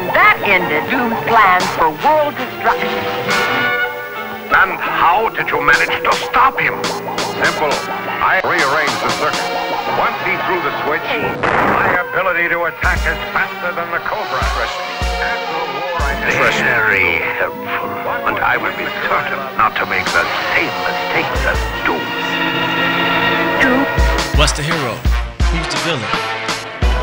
And that ended Doom's plans for world destruction. And how did you manage to stop him? Simple. I rearranged the circuit. Once he threw the switch, my ability to attack is faster than the Cobra. After the war, I Very helpful. And I will be certain not to make the same mistakes as Doom. Doom. What's the hero? Who's the villain?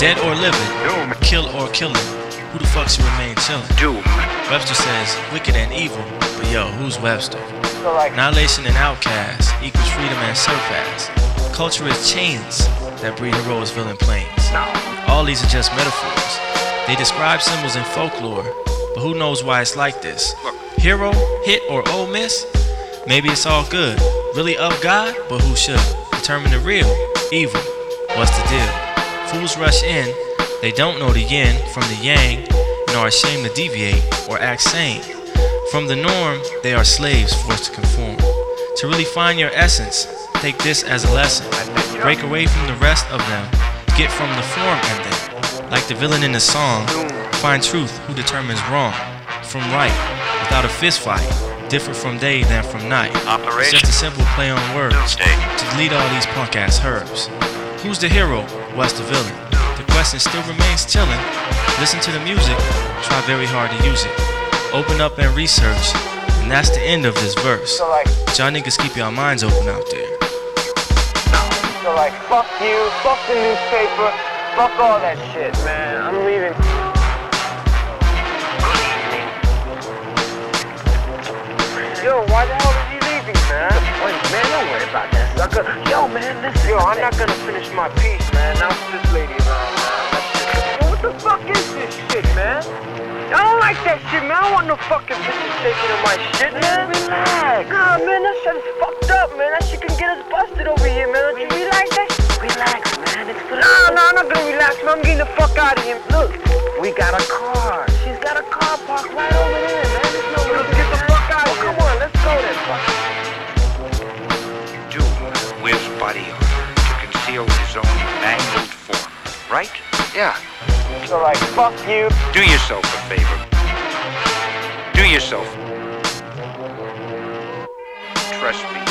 Dead or living? Doom. Kill or killing? Who the fuck should remain chilling? Doom. Webster says wicked and evil, but yo, who's Webster? Annihilation and outcast equals freedom and surpass. Culture is chains that breed heroes, villain planes. All these are just metaphors. They describe symbols in folklore, but who knows why it's like this? Hero, hit, or oh miss? Maybe it's all good. Really of God, but who should? Determine the real, evil. What's the deal? Fools rush in, they don't know the yin from the yang, and are ashamed to deviate or act sane. From the norm, they are slaves forced to conform. To really find your essence, take this as a lesson. Break away from the rest of them, get from the form and then, like the villain in the song, find truth who determines wrong from right without a fist fight, different from day than from night. It's just a simple play on words Doomsday. to delete all these punk ass herbs. Who's the hero? What's the villain? The question still remains chillin'. Listen to the music, try very hard to use it. Open up and research, and that's the end of this verse. So like y'all niggas keep your minds open out there. So like, fuck you, fuck the newspaper, fuck all that shit, man. I'm leaving. Yo, why the hell is he leaving, man? Wait, man, don't worry about that sucker. Yo, man, listen. Yo, I'm not gonna finish my piece, man. Now this lady around, like that shit, man. I don't want no fucking bitches taking in my shit, man. Relax. Nah, man, that shit's fucked up, man. That shit can get us busted over here, man. Don't you relax that Relax, man. It's for Nah, nah, I'm not gonna relax, man. I'm getting the fuck out of here. Look, we got a car. She's got a car parked right over there, man. There's no Let's get the fuck out of here. Come on, let's go then, fuck. Doom wears body armor to conceal his own mangled form. Right? Yeah. So like, fuck you. Do yourself a favor. Do yourself. Trust me.